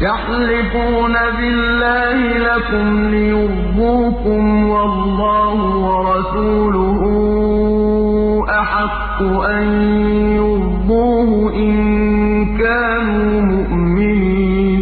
يَحْلِفُونَ بِاللَّهِ لَكُمْ لِيُرْضُوكُمْ وَاللَّهُ وَرَسُولُهُ أَحَقُّ أَن يُرْضُوهُ إِن كَانُوا مُؤْمِنِينَ.